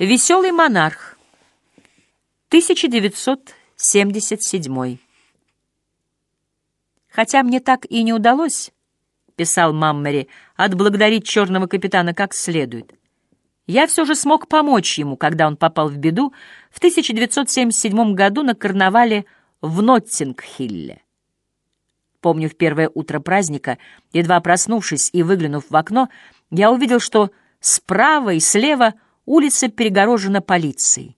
Веселый монарх. 1977. Хотя мне так и не удалось, писал Маммери, отблагодарить черного капитана как следует. Я все же смог помочь ему, когда он попал в беду в 1977 году на карнавале в Ноттингхилле. Помню, в первое утро праздника, едва проснувшись и выглянув в окно, я увидел, что справа и слева — Улица перегорожена полицией.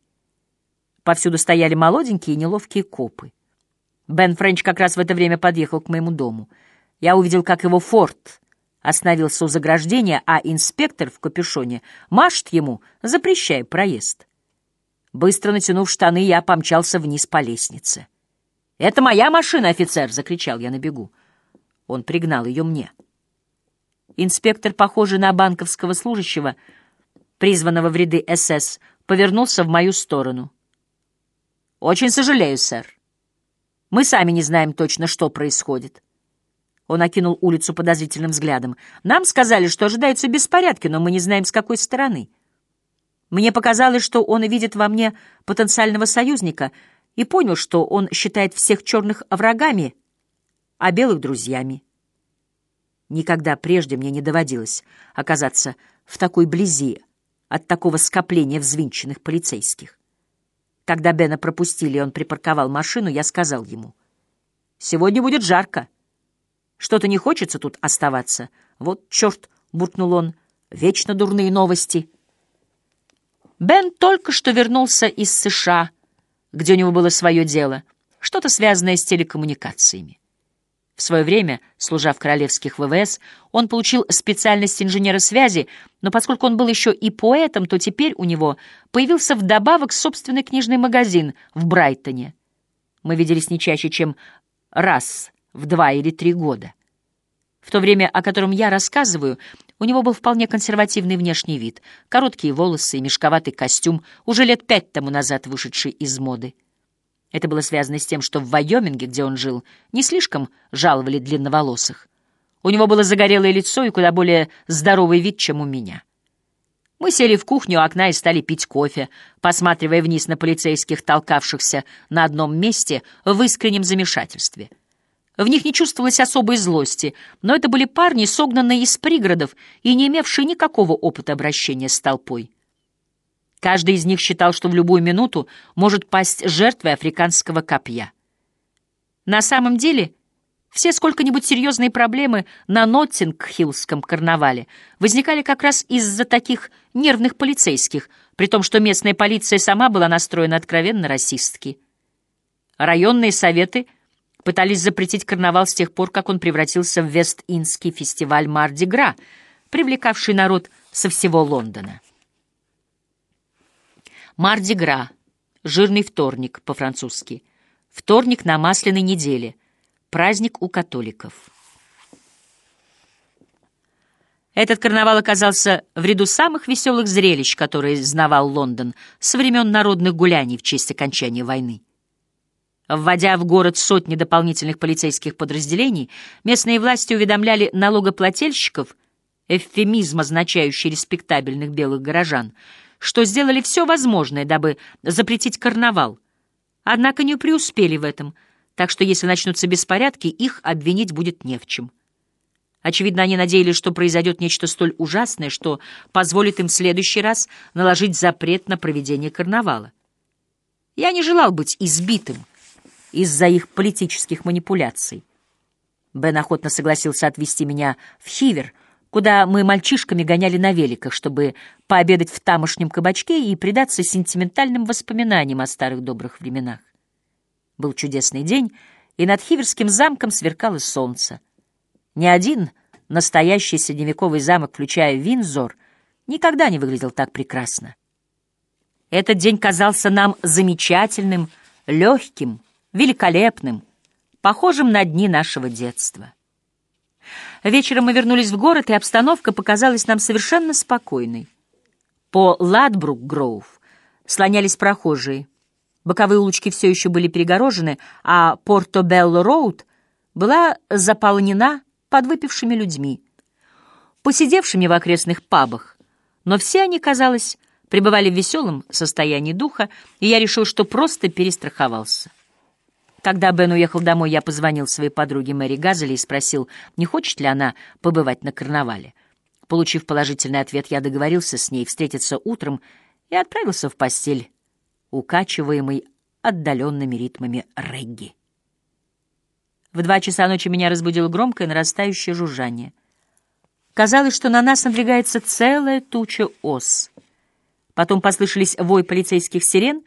Повсюду стояли молоденькие и неловкие копы. Бен Френч как раз в это время подъехал к моему дому. Я увидел, как его форт остановился у заграждения, а инспектор в капюшоне машет ему, запрещая проезд. Быстро натянув штаны, я помчался вниз по лестнице. «Это моя машина, офицер!» — закричал я на бегу. Он пригнал ее мне. Инспектор, похожий на банковского служащего, — призванного в ряды СС, повернулся в мою сторону. «Очень сожалею, сэр. Мы сами не знаем точно, что происходит». Он окинул улицу подозрительным взглядом. «Нам сказали, что ожидаются беспорядки, но мы не знаем, с какой стороны. Мне показалось, что он видит во мне потенциального союзника и понял, что он считает всех черных врагами, а белых — друзьями. Никогда прежде мне не доводилось оказаться в такой близи от такого скопления взвинченных полицейских. Когда Бена пропустили, и он припарковал машину, я сказал ему, «Сегодня будет жарко. Что-то не хочется тут оставаться. Вот черт!» — буркнул он. «Вечно дурные новости». Бен только что вернулся из США, где у него было свое дело, что-то связанное с телекоммуникациями. В свое время, служа в королевских ВВС, он получил специальность инженера связи, но поскольку он был еще и поэтом, то теперь у него появился вдобавок собственный книжный магазин в Брайтоне. Мы виделись не чаще, чем раз в два или три года. В то время, о котором я рассказываю, у него был вполне консервативный внешний вид, короткие волосы и мешковатый костюм, уже лет пять тому назад вышедший из моды. Это было связано с тем, что в Вайоминге, где он жил, не слишком жаловали длинноволосых. У него было загорелое лицо и куда более здоровый вид, чем у меня. Мы сели в кухню у окна и стали пить кофе, посматривая вниз на полицейских, толкавшихся на одном месте в искреннем замешательстве. В них не чувствовалось особой злости, но это были парни, согнанные из пригородов и не имевшие никакого опыта обращения с толпой. Каждый из них считал, что в любую минуту может пасть жертвой африканского копья. На самом деле, все сколько-нибудь серьезные проблемы на Ноттинг-Хиллском карнавале возникали как раз из-за таких нервных полицейских, при том, что местная полиция сама была настроена откровенно расистски. Районные советы пытались запретить карнавал с тех пор, как он превратился в Вест-Индский фестиваль Марди-Гра, привлекавший народ со всего Лондона. Марди-Гра. Жирный вторник по-французски. Вторник на масляной неделе. Праздник у католиков. Этот карнавал оказался в ряду самых веселых зрелищ, которые знавал Лондон со времен народных гуляний в честь окончания войны. Вводя в город сотни дополнительных полицейских подразделений, местные власти уведомляли налогоплательщиков, эвфемизм, означающий респектабельных белых горожан, что сделали все возможное, дабы запретить карнавал. Однако не преуспели в этом, так что если начнутся беспорядки, их обвинить будет не в чем. Очевидно, они надеялись, что произойдет нечто столь ужасное, что позволит им в следующий раз наложить запрет на проведение карнавала. Я не желал быть избитым из-за их политических манипуляций. Бен охотно согласился отвезти меня в Хивер, куда мы мальчишками гоняли на великах, чтобы пообедать в тамошнем кабачке и предаться сентиментальным воспоминаниям о старых добрых временах. Был чудесный день, и над Хиверским замком сверкало солнце. Ни один настоящий средневековый замок, включая Винзор, никогда не выглядел так прекрасно. Этот день казался нам замечательным, легким, великолепным, похожим на дни нашего детства. Вечером мы вернулись в город, и обстановка показалась нам совершенно спокойной. По Ладбрук-Гроув слонялись прохожие. Боковые улочки все еще были перегорожены, а Порто-Белло-Роуд была заполнена подвыпившими людьми, посидевшими в окрестных пабах, но все они, казалось, пребывали в веселом состоянии духа, и я решил, что просто перестраховался. Когда Бен уехал домой, я позвонил своей подруге Мэри Газели и спросил, не хочет ли она побывать на карнавале. Получив положительный ответ, я договорился с ней встретиться утром и отправился в постель, укачиваемый отдаленными ритмами регги. В два часа ночи меня разбудило громкое нарастающее жужжание. Казалось, что на нас надвигается целая туча ос. Потом послышались вой полицейских сирен,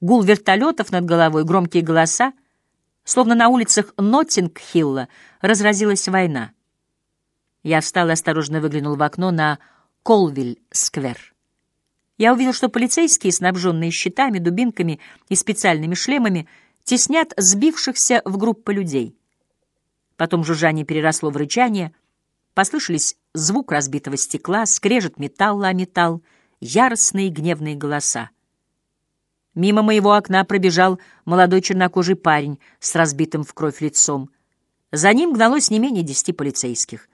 гул вертолетов над головой, громкие голоса. Словно на улицах Ноттинг-Хилла разразилась война. Я встал и осторожно выглянул в окно на Колвиль-сквер. Я увидел, что полицейские, снабженные щитами, дубинками и специальными шлемами, теснят сбившихся в группы людей. Потом жужжание переросло в рычание, послышались звук разбитого стекла, скрежет металла о металл, яростные гневные голоса. Мимо моего окна пробежал молодой чернокожий парень с разбитым в кровь лицом. За ним гналось не менее десяти полицейских.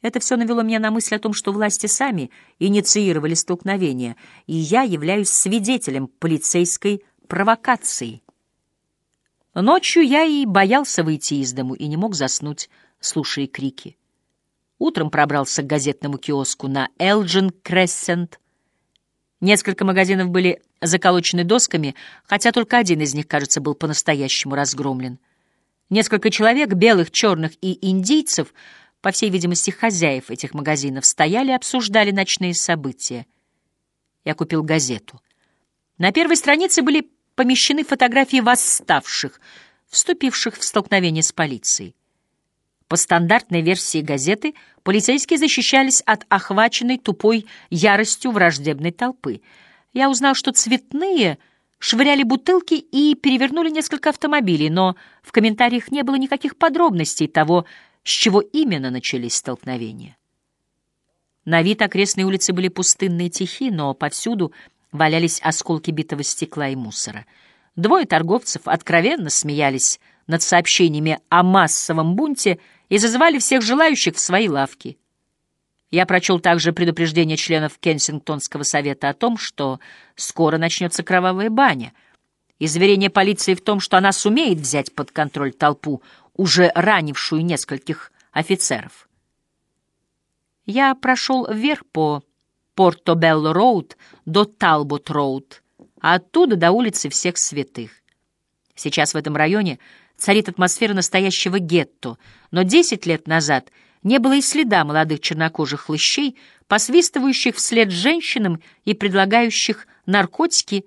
Это все навело меня на мысль о том, что власти сами инициировали столкновение, и я являюсь свидетелем полицейской провокации. Ночью я и боялся выйти из дому и не мог заснуть, слушая крики. Утром пробрался к газетному киоску на Элджин Крессент. Несколько магазинов были заколочены досками, хотя только один из них, кажется, был по-настоящему разгромлен. Несколько человек, белых, черных и индийцев, по всей видимости, хозяев этих магазинов, стояли и обсуждали ночные события. Я купил газету. На первой странице были помещены фотографии восставших, вступивших в столкновение с полицией. По стандартной версии газеты полицейские защищались от охваченной тупой яростью враждебной толпы. Я узнал, что цветные швыряли бутылки и перевернули несколько автомобилей, но в комментариях не было никаких подробностей того, с чего именно начались столкновения. На вид окрестные улицы были пустынные и тихи, но повсюду валялись осколки битого стекла и мусора. Двое торговцев откровенно смеялись над сообщениями о массовом бунте и зазывали всех желающих в свои лавки. Я прочел также предупреждение членов Кенсингтонского совета о том, что скоро начнется кровавая баня, и заверение полиции в том, что она сумеет взять под контроль толпу, уже ранившую нескольких офицеров. Я прошел вверх по Порто-Белло-Роуд до Талбот-Роуд, а оттуда до улицы Всех Святых. Сейчас в этом районе царит атмосфера настоящего гетто, но десять лет назад не было и следа молодых чернокожих хлыщей, посвистывающих вслед женщинам и предлагающих наркотики,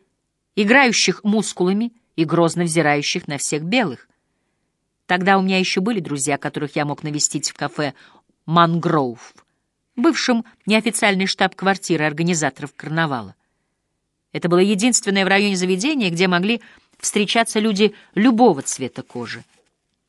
играющих мускулами и грозно взирающих на всех белых. Тогда у меня еще были друзья, которых я мог навестить в кафе «Мангроув», бывшем неофициальной штаб-квартиры организаторов карнавала. Это было единственное в районе заведение, где могли встречаться люди любого цвета кожи.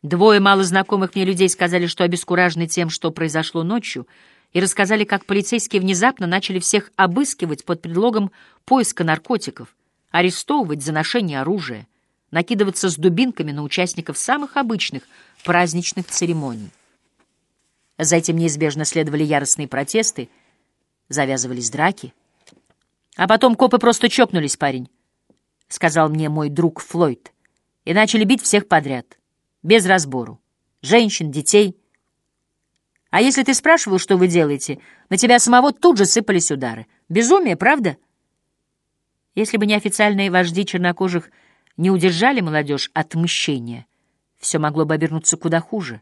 Двое малознакомых мне людей сказали, что обескуражены тем, что произошло ночью, и рассказали, как полицейские внезапно начали всех обыскивать под предлогом поиска наркотиков, арестовывать за ношение оружия накидываться с дубинками на участников самых обычных праздничных церемоний. За этим неизбежно следовали яростные протесты, завязывались драки. А потом копы просто чокнулись, парень, — сказал мне мой друг Флойд, и начали бить всех подряд, без разбору, женщин, детей. А если ты спрашивал, что вы делаете, на тебя самого тут же сыпались удары. Безумие, правда? Если бы не официальные вожди чернокожих — не удержали молодежь от мщения, все могло бы обернуться куда хуже.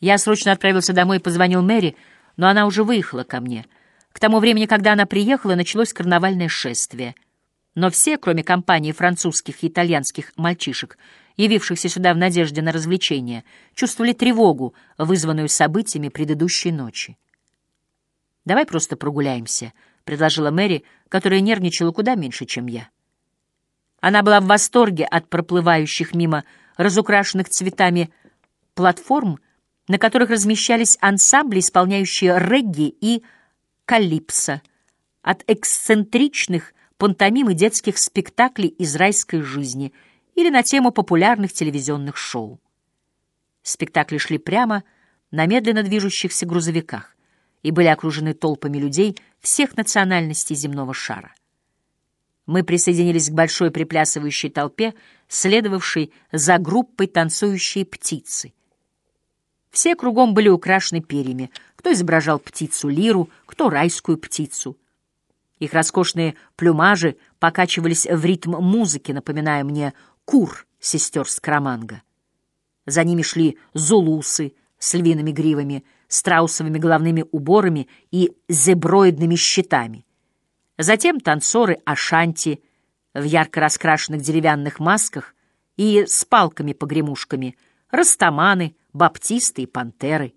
Я срочно отправился домой и позвонил Мэри, но она уже выехала ко мне. К тому времени, когда она приехала, началось карнавальное шествие. Но все, кроме компании французских и итальянских мальчишек, явившихся сюда в надежде на развлечение, чувствовали тревогу, вызванную событиями предыдущей ночи. «Давай просто прогуляемся», — предложила Мэри, которая нервничала куда меньше, чем я. Она была в восторге от проплывающих мимо разукрашенных цветами платформ, на которых размещались ансамбли, исполняющие регги и калипсо, от эксцентричных пантомим и детских спектаклей из райской жизни или на тему популярных телевизионных шоу. Спектакли шли прямо на медленно движущихся грузовиках и были окружены толпами людей всех национальностей земного шара. Мы присоединились к большой приплясывающей толпе, следовавшей за группой танцующие птицы. Все кругом были украшены перьями. Кто изображал птицу-лиру, кто райскую птицу. Их роскошные плюмажи покачивались в ритм музыки, напоминая мне кур сестер Скроманга. За ними шли зулусы с львиными гривами, страусовыми головными уборами и зеброидными щитами. Затем танцоры Ашанти в ярко раскрашенных деревянных масках и с палками-погремушками, растаманы, баптисты и пантеры.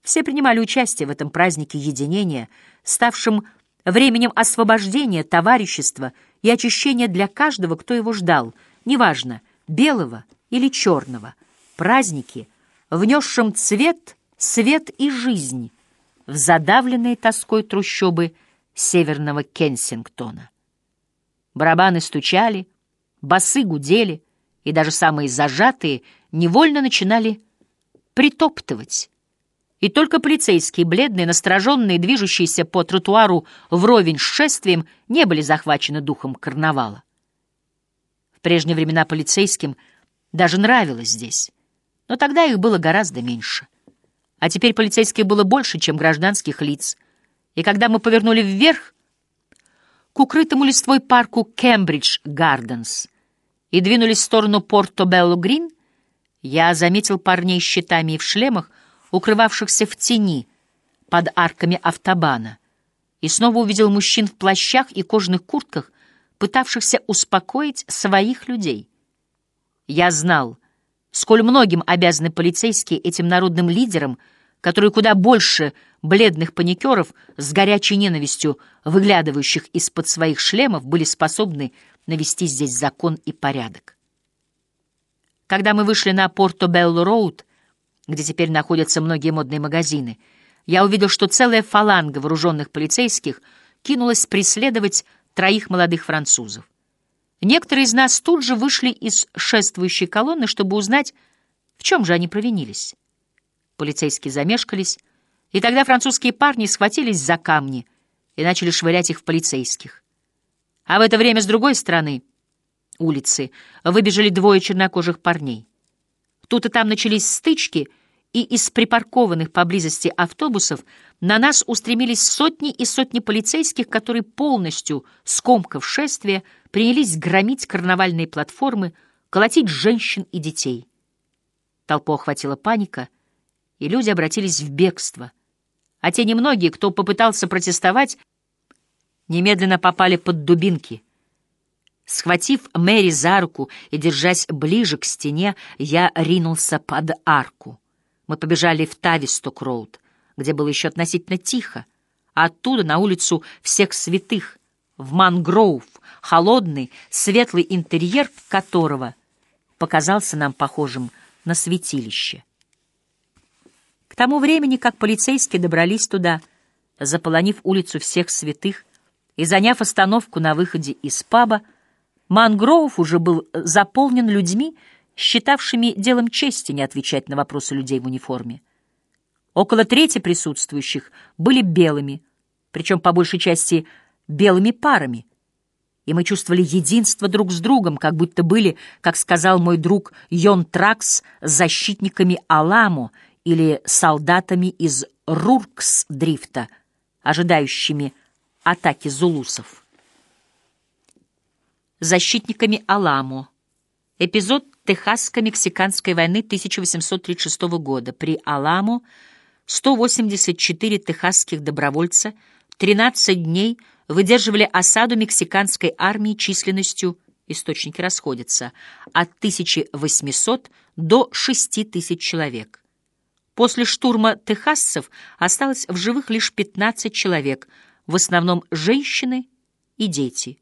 Все принимали участие в этом празднике единения, ставшем временем освобождения, товарищества и очищения для каждого, кто его ждал, неважно, белого или черного, праздники, внесшим цвет, свет и жизнь в задавленные тоской трущобы северного Кенсингтона. Барабаны стучали, басы гудели, и даже самые зажатые невольно начинали притоптывать. И только полицейские, бледные, настороженные, движущиеся по тротуару вровень с шествием, не были захвачены духом карнавала. В прежние времена полицейским даже нравилось здесь, но тогда их было гораздо меньше. А теперь полицейских было больше, чем гражданских лиц — и когда мы повернули вверх к укрытому листвой парку Кембридж Гарденс и двинулись в сторону Порто-Белло-Грин, я заметил парней с щитами и в шлемах, укрывавшихся в тени под арками автобана, и снова увидел мужчин в плащах и кожаных куртках, пытавшихся успокоить своих людей. Я знал, сколь многим обязаны полицейские этим народным лидерам — которые куда больше бледных паникеров с горячей ненавистью, выглядывающих из-под своих шлемов, были способны навести здесь закон и порядок. Когда мы вышли на Порто-Белло-Роуд, где теперь находятся многие модные магазины, я увидел, что целая фаланга вооруженных полицейских кинулась преследовать троих молодых французов. Некоторые из нас тут же вышли из шествующей колонны, чтобы узнать, в чем же они провинились. Полицейские замешкались, и тогда французские парни схватились за камни и начали швырять их в полицейских. А в это время с другой стороны улицы выбежали двое чернокожих парней. Тут и там начались стычки, и из припаркованных поблизости автобусов на нас устремились сотни и сотни полицейских, которые полностью, скомкав шествие, принялись громить карнавальные платформы, колотить женщин и детей. Толпу охватила паника — и люди обратились в бегство. А те немногие, кто попытался протестовать, немедленно попали под дубинки. Схватив Мэри за руку и держась ближе к стене, я ринулся под арку. Мы побежали в Тависток-Роуд, где было еще относительно тихо, а оттуда на улицу всех святых, в Мангроув, холодный, светлый интерьер которого показался нам похожим на святилище. К тому времени, как полицейские добрались туда, заполонив улицу всех святых и заняв остановку на выходе из паба, Мангроув уже был заполнен людьми, считавшими делом чести не отвечать на вопросы людей в униформе. Около трети присутствующих были белыми, причем по большей части белыми парами, и мы чувствовали единство друг с другом, как будто были, как сказал мой друг Йон Тракс, защитниками Аламо или солдатами из Руркс-дрифта, ожидающими атаки зулусов. Защитниками Аламо. Эпизод Техасско-мексиканской войны 1836 года. При Аламо 184 техасских добровольца 13 дней выдерживали осаду мексиканской армии численностью, источники расходятся, от 1800 до 6000 человек. После штурма техасцев осталось в живых лишь 15 человек, в основном женщины и дети.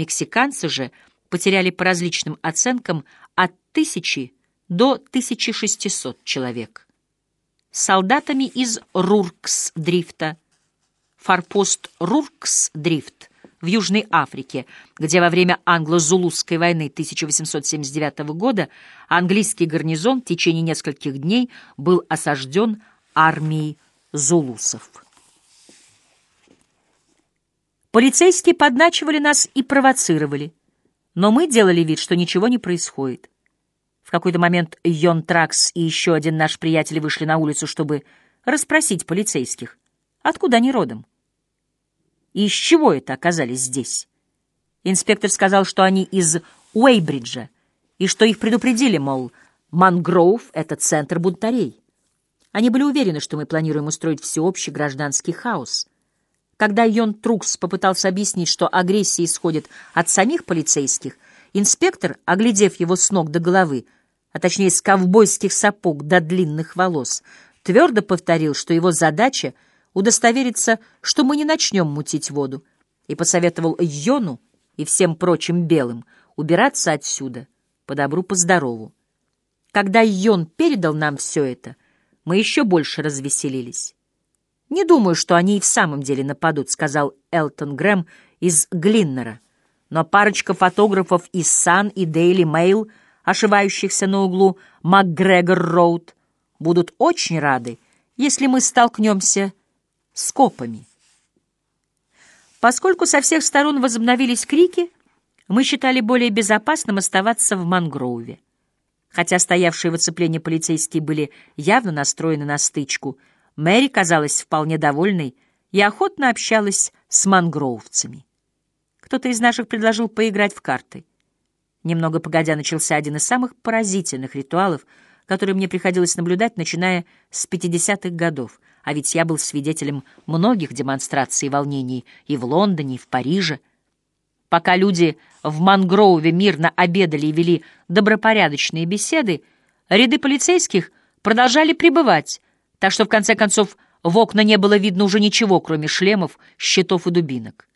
Мексиканцы же потеряли по различным оценкам от 1000 до 1600 человек. Солдатами из Руркс-дрифта. Форпост Руркс-дрифт в Южной Африке, где во время англо-зулузской войны 1879 года английский гарнизон в течение нескольких дней был осажден армией зулусов. Полицейские подначивали нас и провоцировали, но мы делали вид, что ничего не происходит. В какой-то момент Йон Тракс и еще один наш приятель вышли на улицу, чтобы расспросить полицейских, откуда они родом. И из чего это оказались здесь? Инспектор сказал, что они из Уэйбриджа, и что их предупредили, мол, Мангроув — это центр бунтарей. Они были уверены, что мы планируем устроить всеобщий гражданский хаос — когда Йон Трукс попытался объяснить, что агрессия исходит от самих полицейских, инспектор, оглядев его с ног до головы, а точнее с ковбойских сапог до длинных волос, твердо повторил, что его задача — удостовериться, что мы не начнем мутить воду, и посоветовал Йону и всем прочим белым убираться отсюда по добру, по здорову. Когда Йон передал нам все это, мы еще больше развеселились. «Не думаю, что они и в самом деле нападут», — сказал Элтон Грэм из Глиннера. Но парочка фотографов из «Сан» и «Дейли Мэйл», ошивающихся на углу МакГрегор-Роуд, будут очень рады, если мы столкнемся с копами. Поскольку со всех сторон возобновились крики, мы считали более безопасным оставаться в Мангроуве. Хотя стоявшие в оцеплении полицейские были явно настроены на стычку — Мэри казалась вполне довольной и охотно общалась с мангроувцами. Кто-то из наших предложил поиграть в карты. Немного погодя начался один из самых поразительных ритуалов, которые мне приходилось наблюдать, начиная с 50-х годов, а ведь я был свидетелем многих демонстраций и волнений и в Лондоне, и в Париже. Пока люди в Мангроуве мирно обедали и вели добропорядочные беседы, ряды полицейских продолжали пребывать, так что в конце концов в окна не было видно уже ничего, кроме шлемов, щитов и дубинок.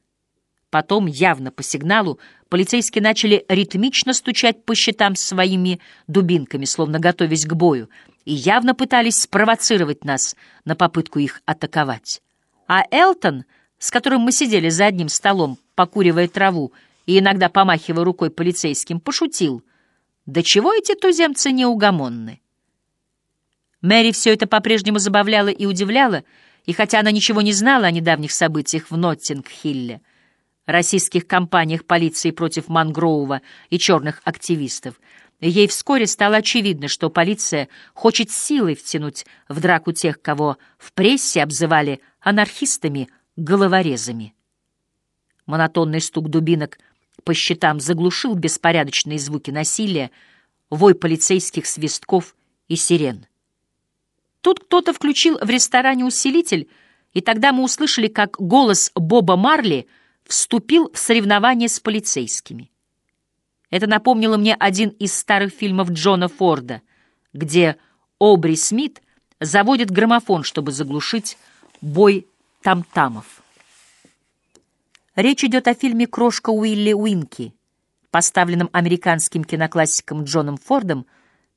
Потом, явно по сигналу, полицейские начали ритмично стучать по щитам своими дубинками, словно готовясь к бою, и явно пытались спровоцировать нас на попытку их атаковать. А Элтон, с которым мы сидели за одним столом, покуривая траву и иногда помахивая рукой полицейским, пошутил. «Да чего эти туземцы неугомонны?» Мэри все это по-прежнему забавляло и удивляло, и хотя она ничего не знала о недавних событиях в Ноттинг-Хилле, российских кампаниях полиции против Мангроува и черных активистов, ей вскоре стало очевидно, что полиция хочет силой втянуть в драку тех, кого в прессе обзывали анархистами-головорезами. Монотонный стук дубинок по щитам заглушил беспорядочные звуки насилия, вой полицейских свистков и сирен. Тут кто-то включил в ресторане усилитель, и тогда мы услышали, как голос Боба Марли вступил в соревнование с полицейскими. Это напомнило мне один из старых фильмов Джона Форда, где Обри Смит заводит граммофон, чтобы заглушить бой там-тамов. Речь идет о фильме «Крошка Уилли Уинки», поставленном американским киноклассиком Джоном Фордом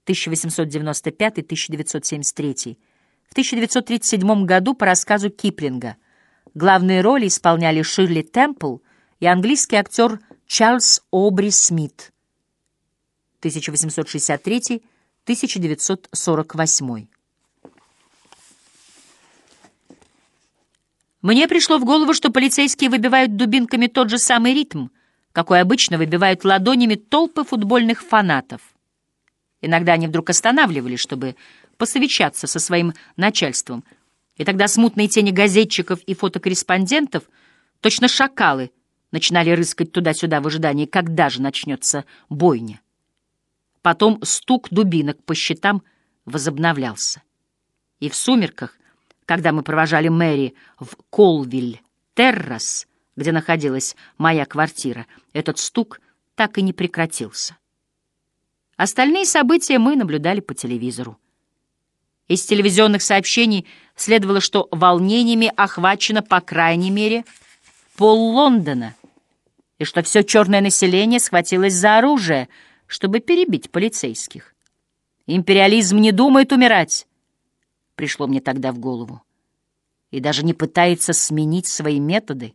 1895-1973, в 1937 году по рассказу Киплинга. Главные роли исполняли Ширли Темпл и английский актер Чарльз Обри Смит 1863-1948. Мне пришло в голову, что полицейские выбивают дубинками тот же самый ритм, какой обычно выбивают ладонями толпы футбольных фанатов. Иногда они вдруг останавливались, чтобы посовещаться со своим начальством, и тогда смутные тени газетчиков и фотокорреспондентов, точно шакалы, начинали рыскать туда-сюда в ожидании, когда же начнется бойня. Потом стук дубинок по щитам возобновлялся. И в сумерках, когда мы провожали Мэри в Колвиль-Террас, где находилась моя квартира, этот стук так и не прекратился. Остальные события мы наблюдали по телевизору. Из телевизионных сообщений следовало, что волнениями охвачено по крайней мере пол Лондона, и что все черное население схватилось за оружие, чтобы перебить полицейских. Империализм не думает умирать, пришло мне тогда в голову, и даже не пытается сменить свои методы.